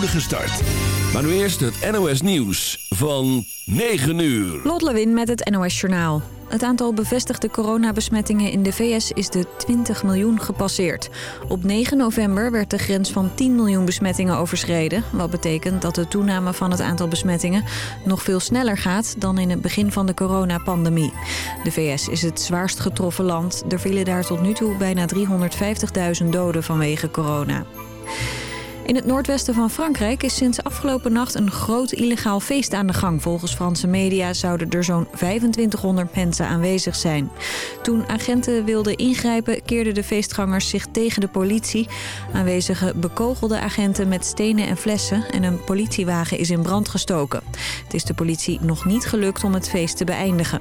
start. Maar nu eerst het NOS Nieuws van 9 uur. Lot Lewin met het NOS Journaal. Het aantal bevestigde coronabesmettingen in de VS is de 20 miljoen gepasseerd. Op 9 november werd de grens van 10 miljoen besmettingen overschreden. Wat betekent dat de toename van het aantal besmettingen nog veel sneller gaat dan in het begin van de coronapandemie. De VS is het zwaarst getroffen land. Er vielen daar tot nu toe bijna 350.000 doden vanwege corona. In het noordwesten van Frankrijk is sinds afgelopen nacht een groot illegaal feest aan de gang. Volgens Franse media zouden er zo'n 2500 mensen aanwezig zijn. Toen agenten wilden ingrijpen keerden de feestgangers zich tegen de politie. Aanwezigen bekogelden agenten met stenen en flessen en een politiewagen is in brand gestoken. Het is de politie nog niet gelukt om het feest te beëindigen.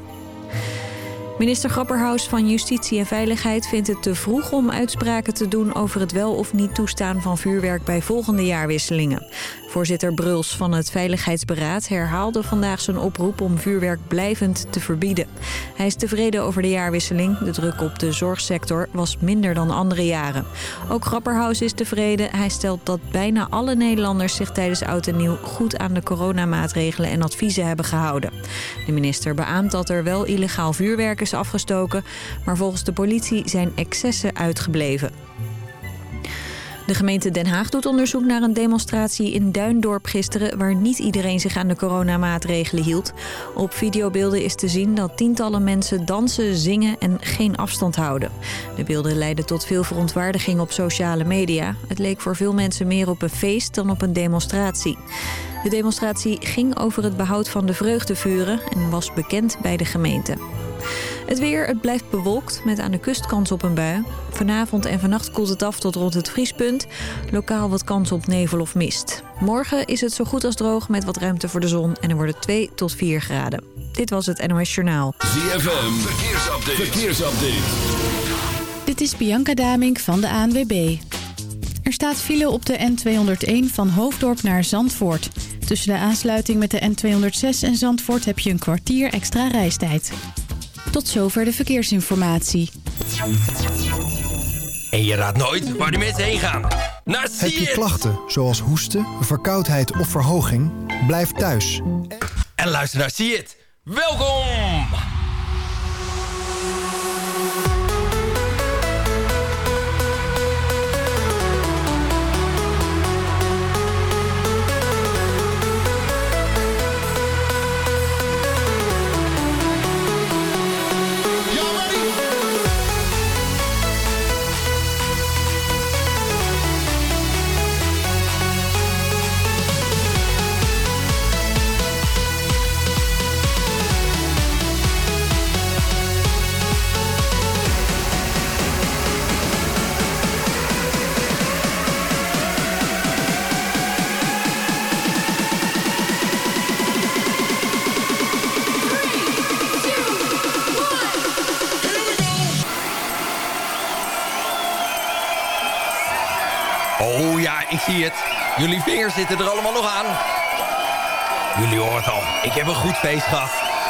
Minister Grapperhaus van Justitie en Veiligheid vindt het te vroeg om uitspraken te doen over het wel of niet toestaan van vuurwerk bij volgende jaarwisselingen. Voorzitter Bruls van het Veiligheidsberaad herhaalde vandaag zijn oproep om vuurwerk blijvend te verbieden. Hij is tevreden over de jaarwisseling. De druk op de zorgsector was minder dan andere jaren. Ook Grapperhaus is tevreden. Hij stelt dat bijna alle Nederlanders zich tijdens oud en nieuw goed aan de coronamaatregelen en adviezen hebben gehouden. De minister beaamt dat er wel illegaal vuurwerk is afgestoken, maar volgens de politie zijn excessen uitgebleven. De gemeente Den Haag doet onderzoek naar een demonstratie in Duindorp gisteren... waar niet iedereen zich aan de coronamaatregelen hield. Op videobeelden is te zien dat tientallen mensen dansen, zingen en geen afstand houden. De beelden leidden tot veel verontwaardiging op sociale media. Het leek voor veel mensen meer op een feest dan op een demonstratie. De demonstratie ging over het behoud van de vreugdevuren en was bekend bij de gemeente. Het weer, het blijft bewolkt met aan de kust kans op een bui. Vanavond en vannacht koelt het af tot rond het vriespunt. Lokaal wat kans op nevel of mist. Morgen is het zo goed als droog met wat ruimte voor de zon en er worden 2 tot 4 graden. Dit was het NOS Journaal. ZFM, verkeersupdate. verkeersupdate. Dit is Bianca Damink van de ANWB. Er staat file op de N201 van Hoofddorp naar Zandvoort. Tussen de aansluiting met de N206 en Zandvoort heb je een kwartier extra reistijd. Tot zover de verkeersinformatie. En je raadt nooit waar die mensen heen gaan. Naar Heb je klachten zoals hoesten, verkoudheid of verhoging? Blijf thuis. En luister naar See It. Welkom! Vingers zitten er allemaal nog aan. Jullie horen het al. Ik heb een goed feest gehad.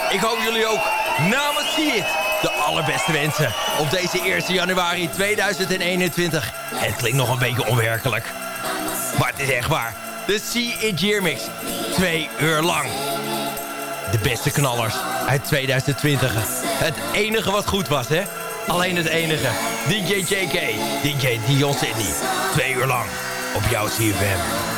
Ik hoop jullie ook. Namens See It. De allerbeste wensen op deze 1 januari 2021. Het klinkt nog een beetje onwerkelijk. Maar het is echt waar. De See It Year Mix. Twee uur lang. De beste knallers uit 2020. Het enige wat goed was, hè? Alleen het enige. DJ JK. DJ Dion Sydney. Twee uur lang. Op jouw CFM.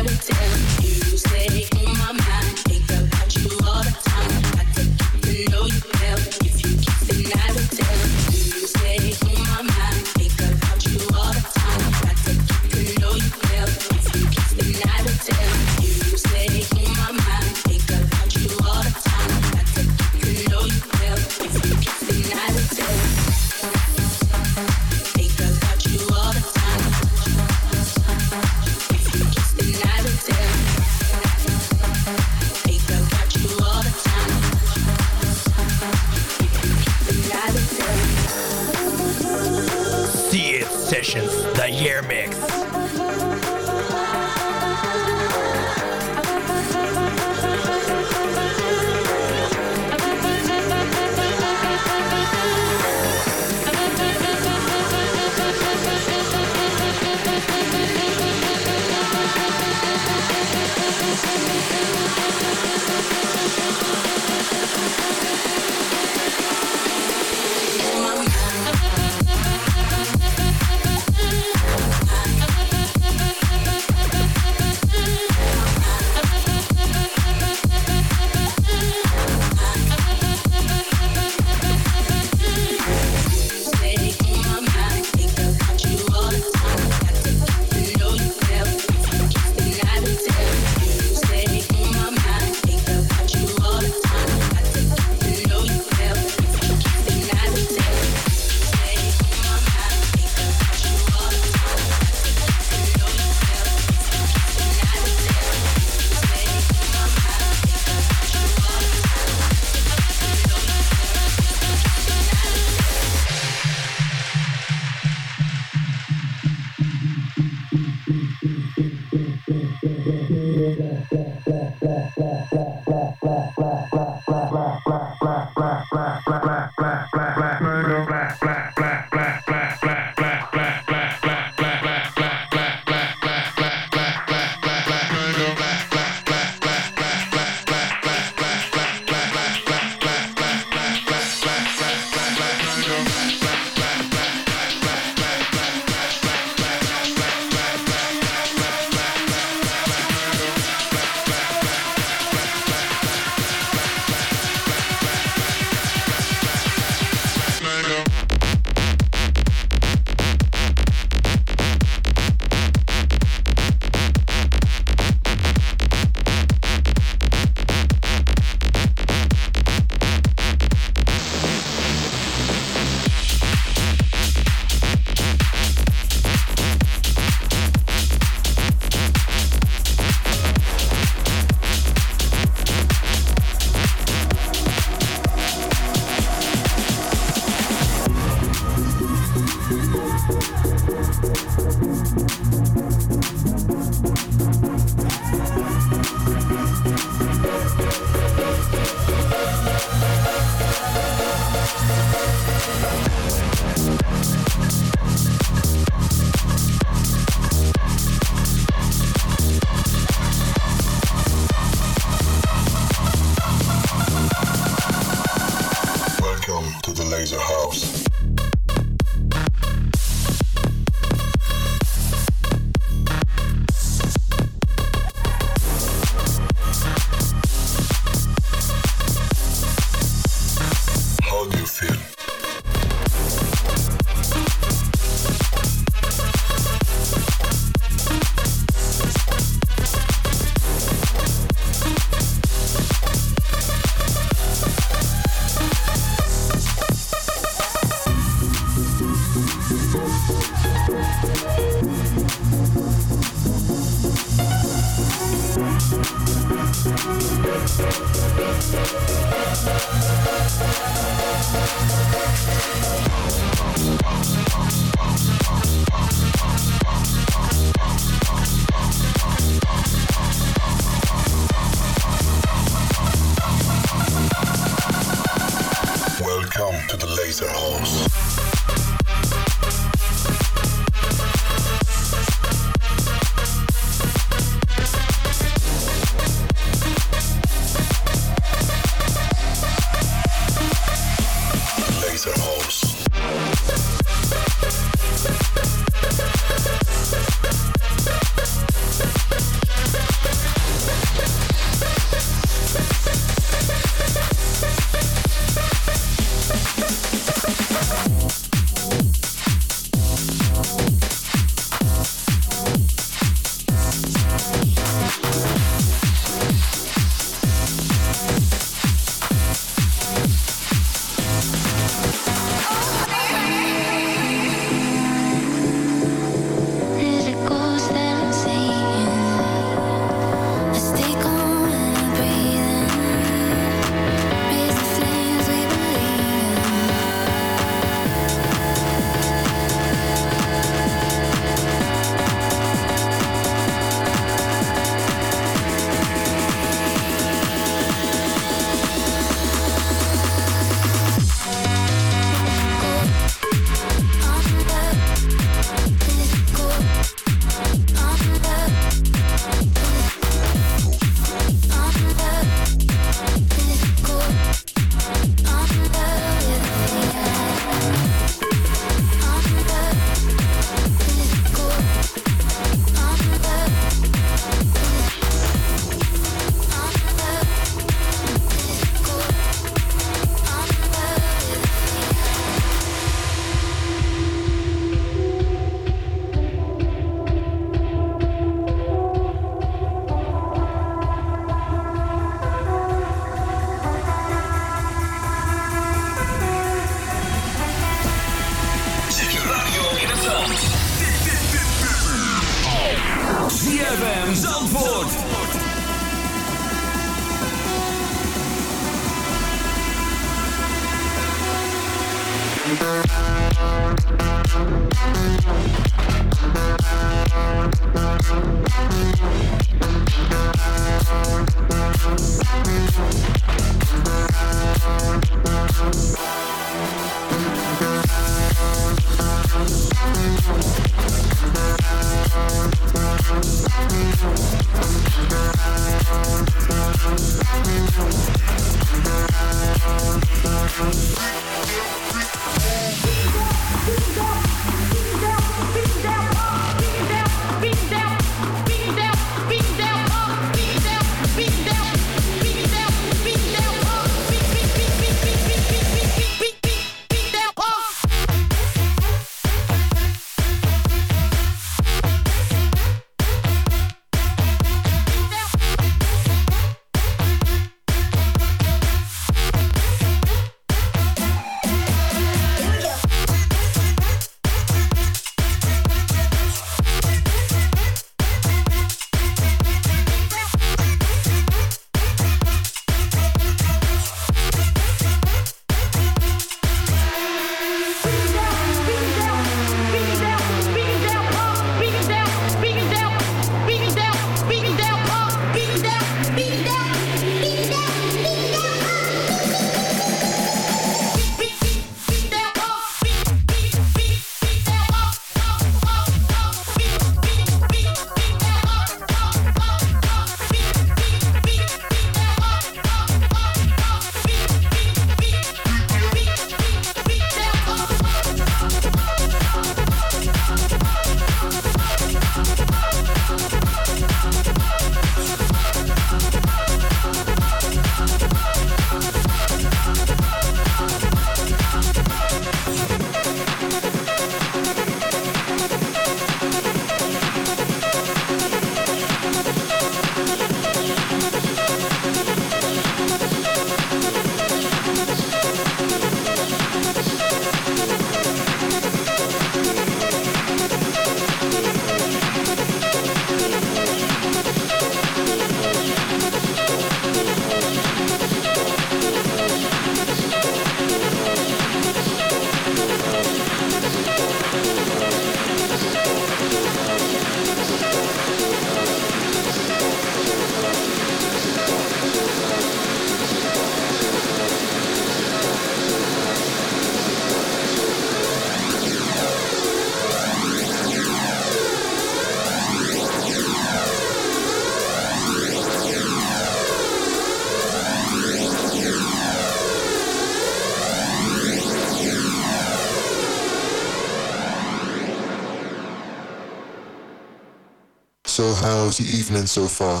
The evening so far?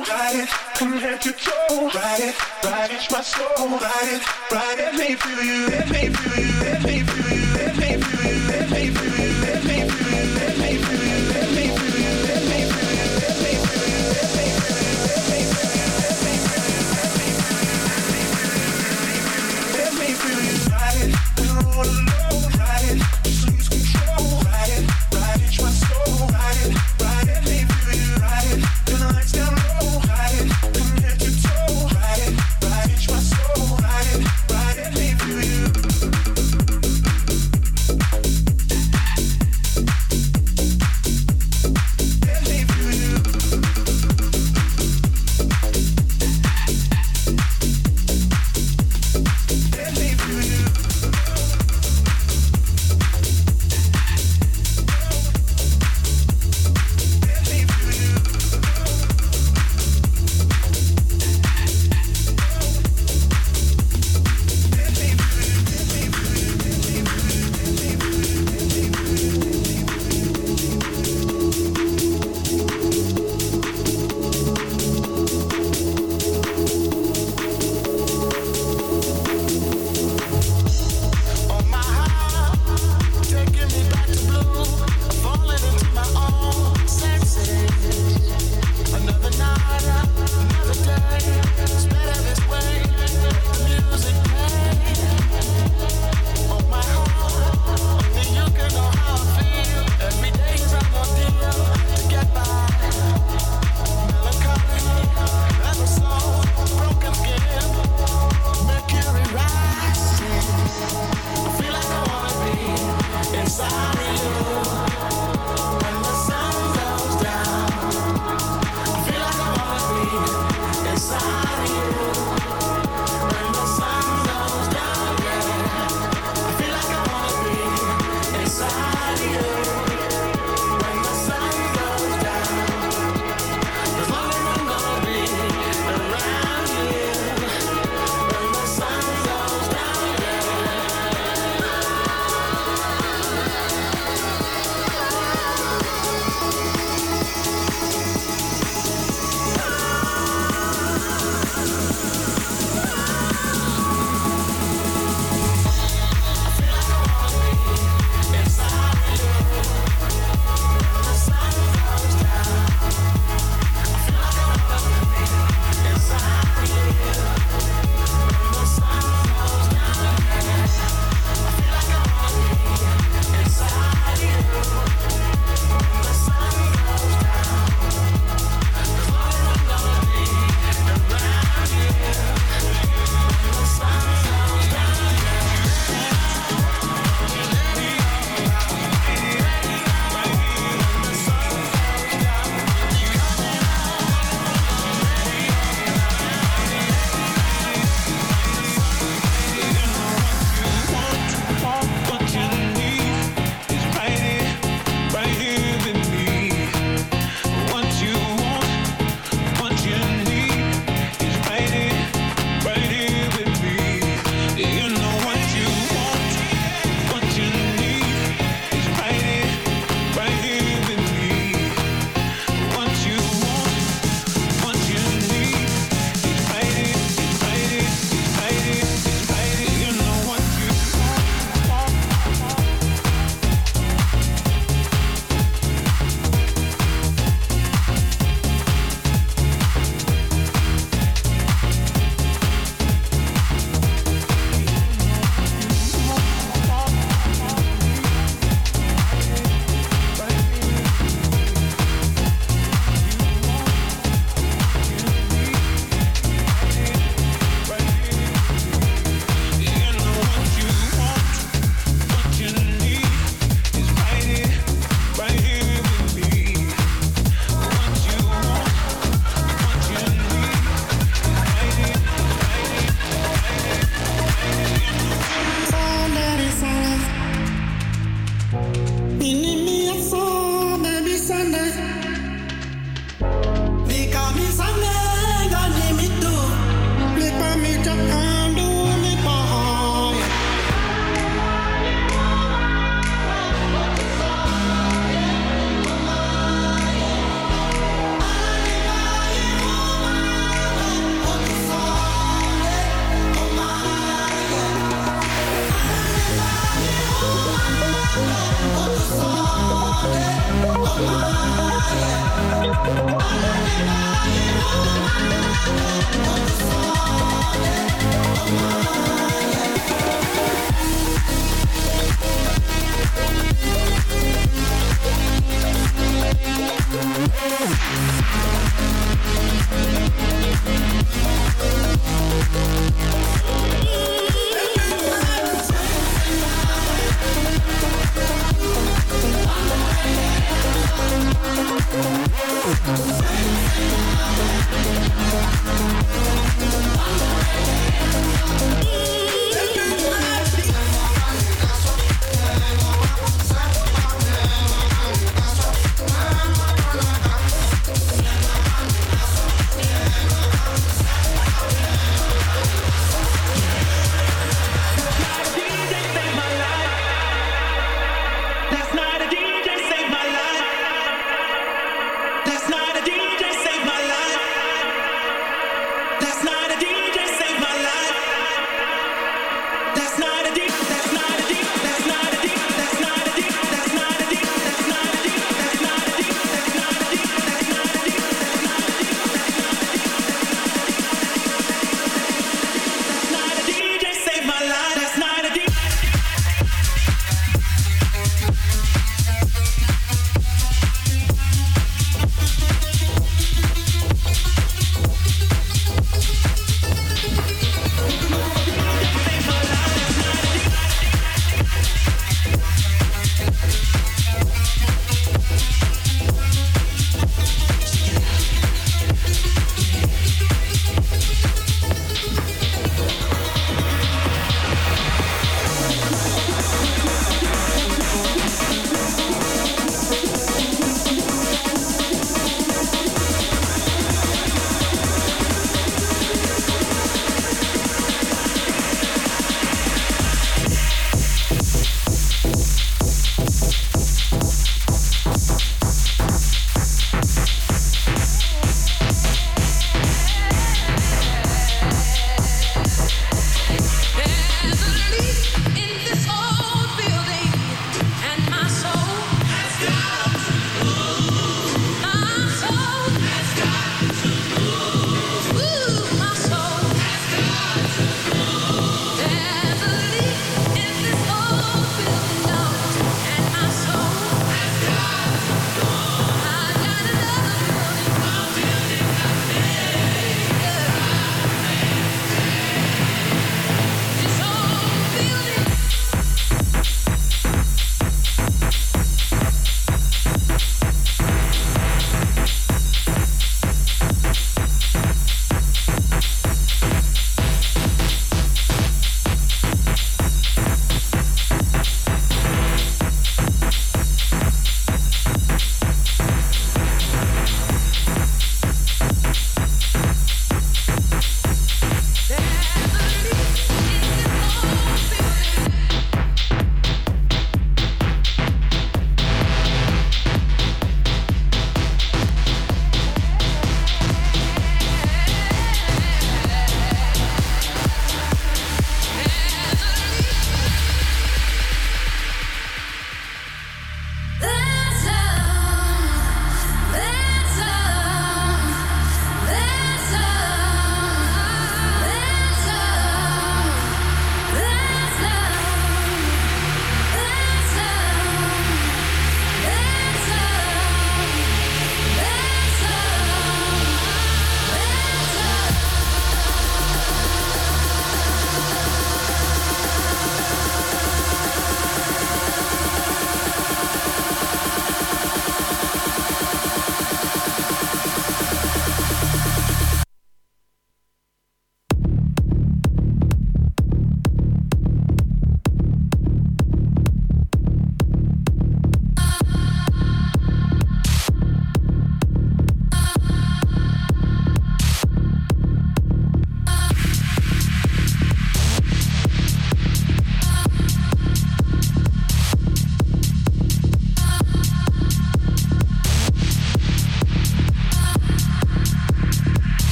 ride it from head to toe, ride it, ride it, my soul, ride it, ride it, let me feel you, let me feel you, let me feel you.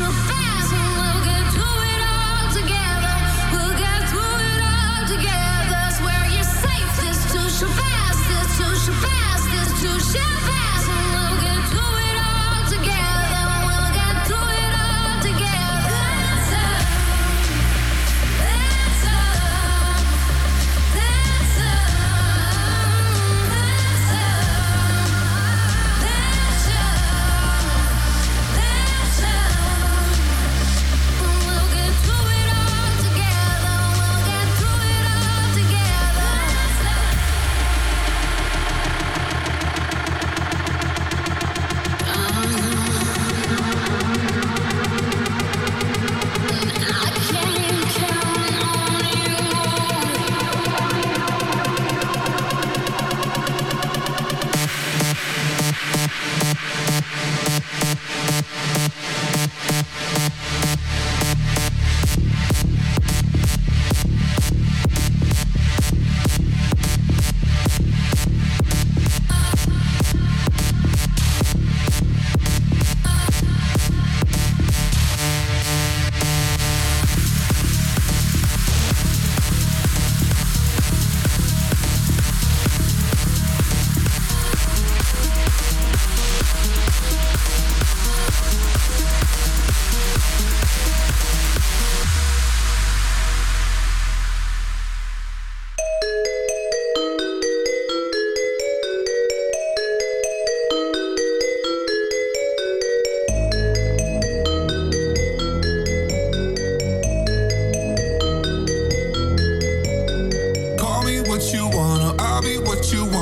your back.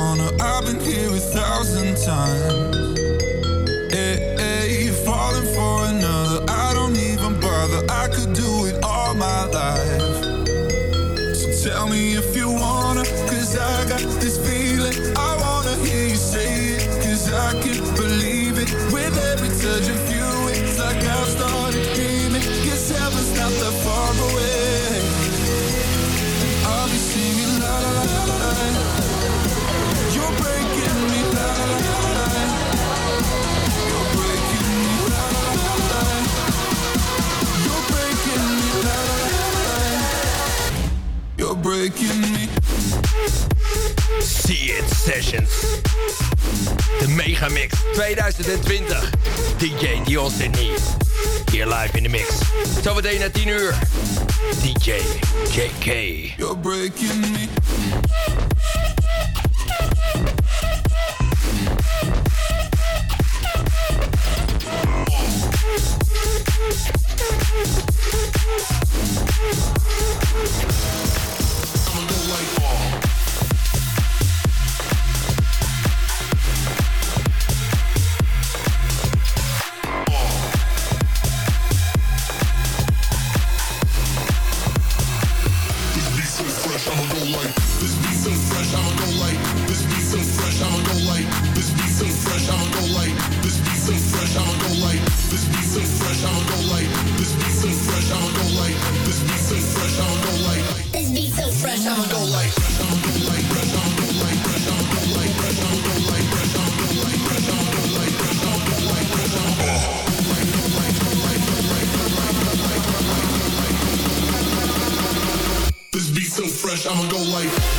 corner I've been here a thousand times. Sessions. De Megamix 2020. DJ Dion Sydney. Hier live in de mix. Zometeen na 10 uur. DJ JK. You're breaking me. I'ma go like.